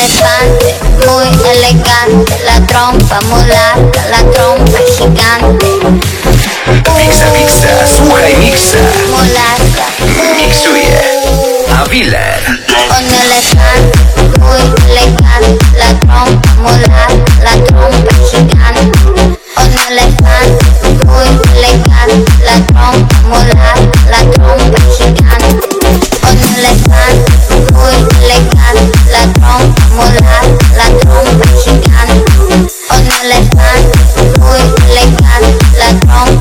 elefante, muy elegante, la trompa mulata, la trompa gigante. Miksa, miksa, słuchaj miksa. Mulata, Miksuje. Awiler. un elefante, muy elegante, la trompa mulata, la trompa gigante. Un elefante, muy elegante, la trompa mulata, la trompa gigante. Un elefante, muy elegante, la trompa elegante, la trompa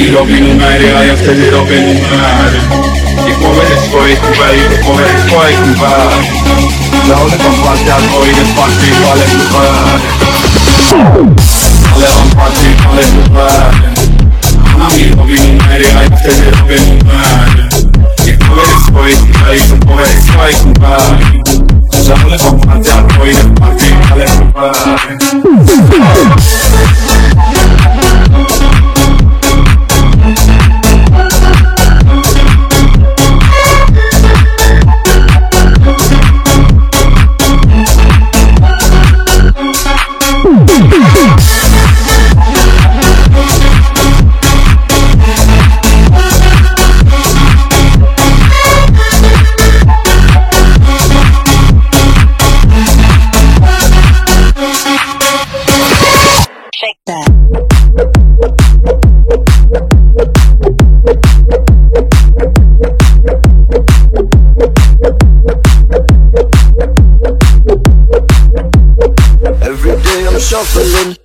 Mi robi numery, a ja wtedy robię numery I powiedz swojej kupeli, to powiedz swojej kupeli Zalewam patrzę, a to idę patrzę i palę kupeli Zalewam patrzę i palę kupeli Ona mi robi numery, a ja wtedy robię numery I powiedz swojej kupeli, to powiedz swojej kupeli Zalewam patrzę, a to idę patrzę i palę kupeli shuffling.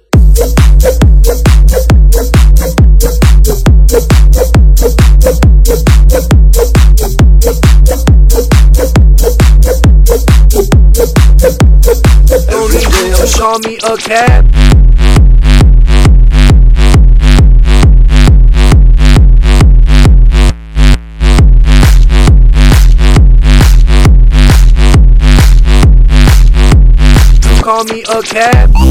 Every day I'm show me a cab. call me a cab.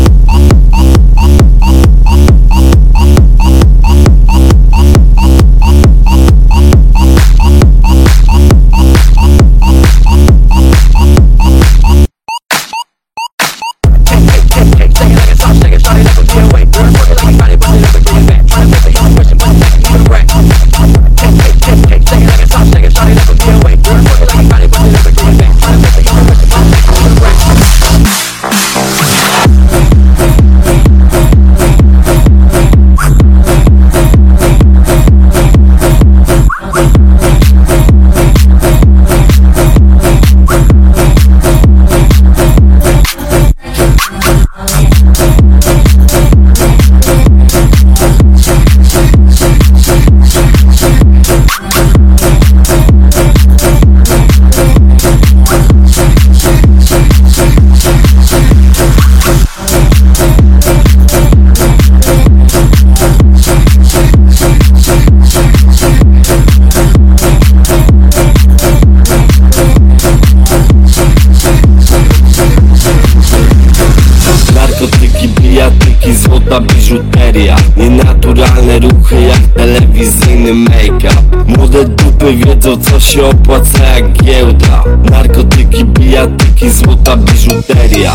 Biżuteria. Nienaturalne ruchy jak telewizyjny make-up. Młode dupy wiedzą co się opłaca jak giełda. Narkotyki, bijatyki, złota biżuteria.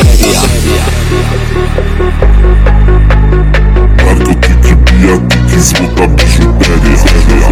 Narkotyki, bijatyki, złota biżuteria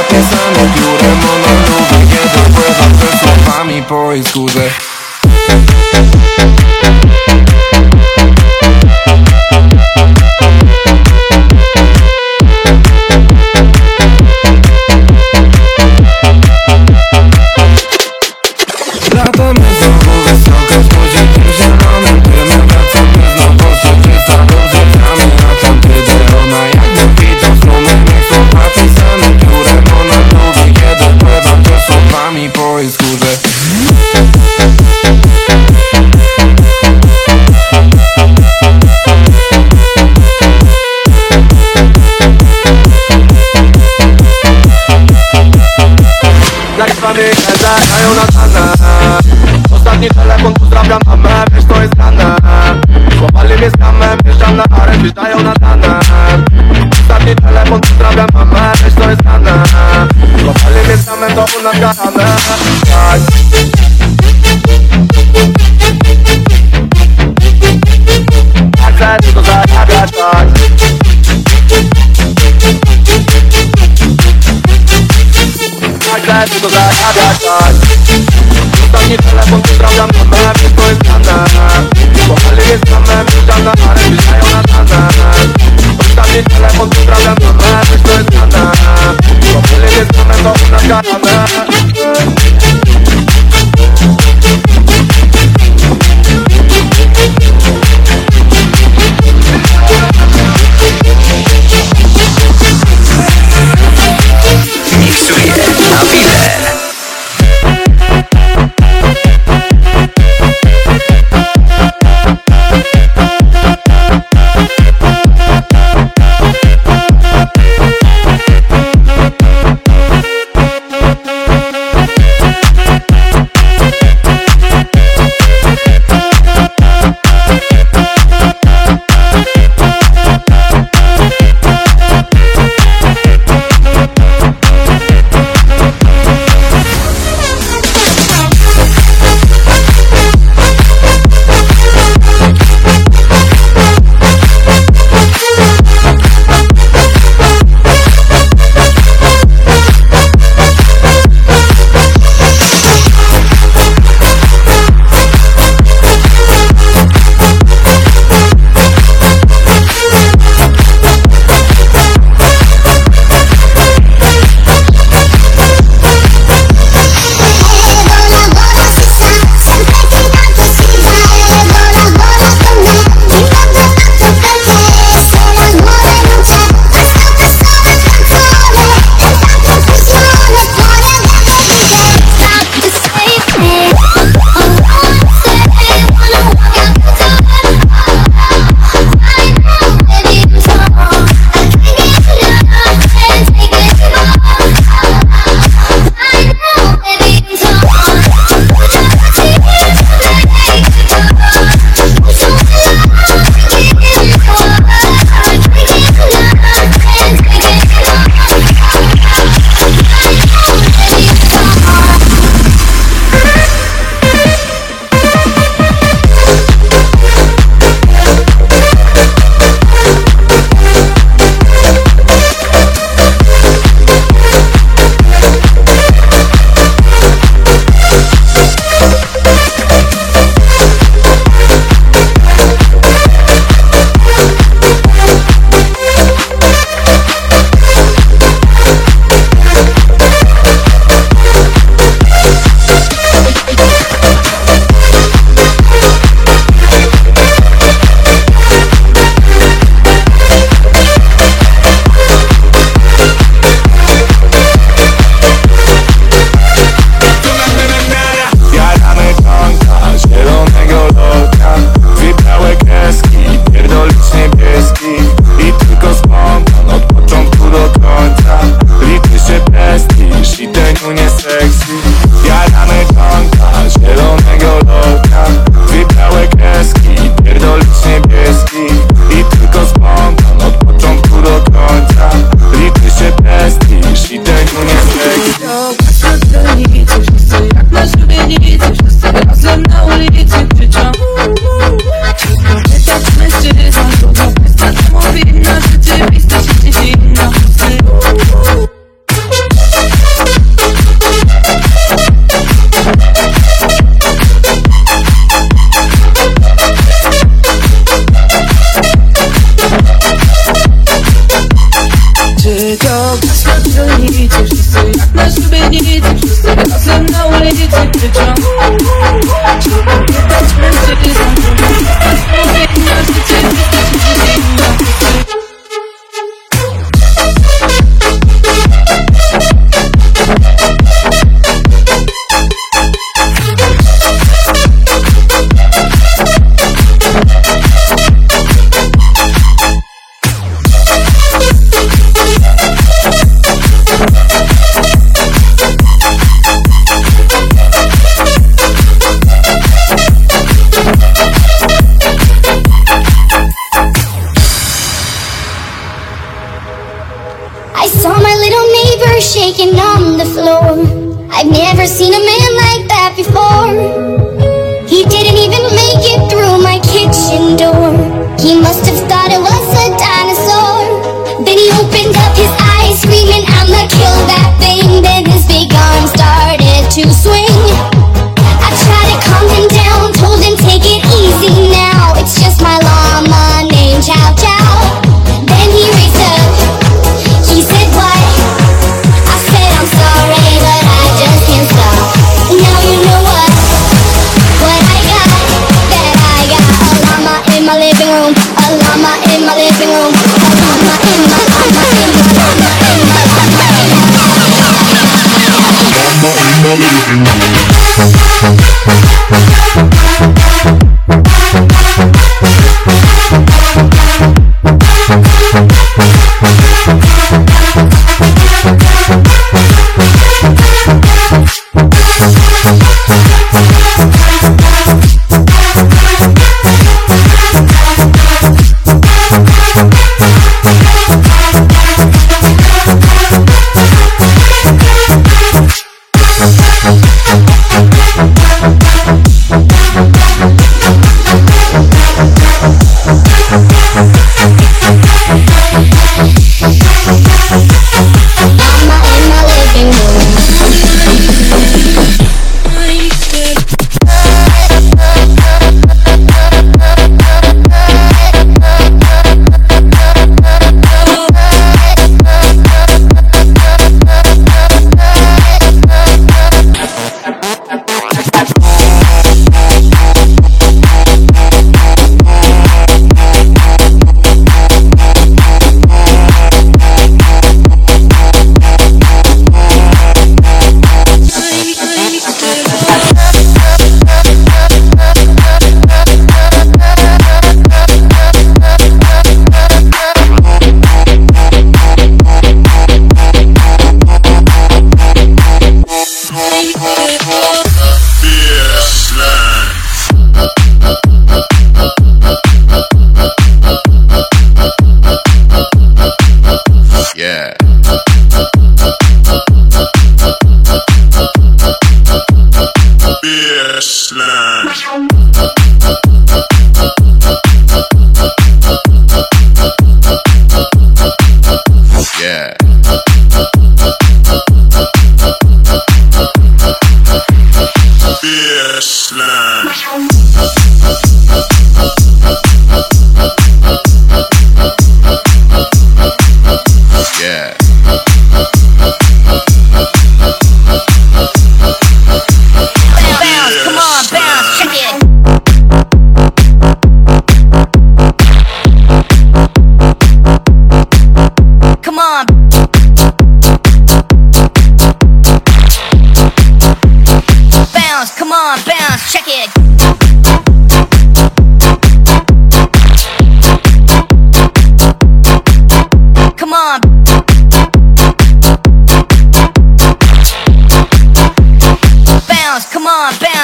notte sono non lo nuvole che dopo esatto fammi poi scuse czekają na dane. Ostatni telefon, pozdrawiam mamę, wiesz to jest grane. Złapali mnie z kamem, wjeżdżam na ares, wjeżdżają na dane. Ostatni telefon, pozdrawiam mamę, wiesz to jest grane. Złapali mnie z kamem, to u nas garane tak. Chcę tylko zarabiać, tak. i got a Yeah.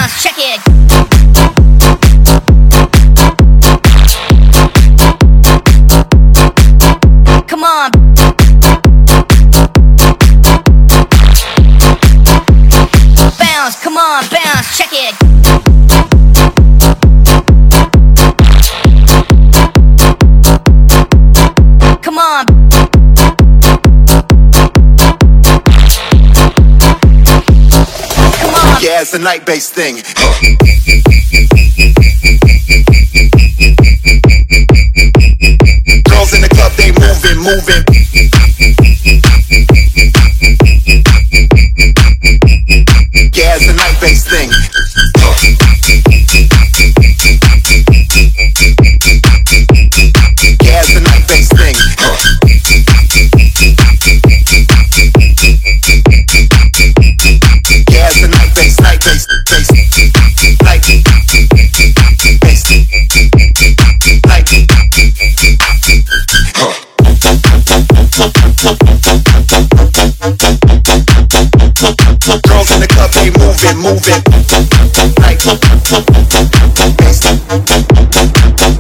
Check it. as a night based thing. Girls in the club, they moving, moving. moving, moving. Like,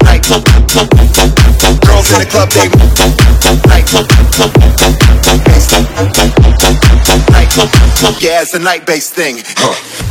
like, girls in the club, they yeah, it's a night-based thing. Huh.